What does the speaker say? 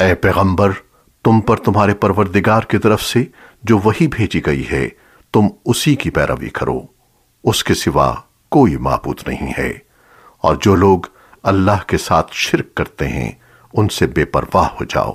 اے پیغمبر، تم پر تمہارے پروردگار کی طرف سے جو وہی بھیجی گئی ہے، تم اسی کی پیروی کرو۔ اس کے سوا کوئی معبود نہیں ہے۔ اور جو لوگ اللہ کے ساتھ شرک کرتے ہیں، ان سے بے پرواہ ہو جاؤ۔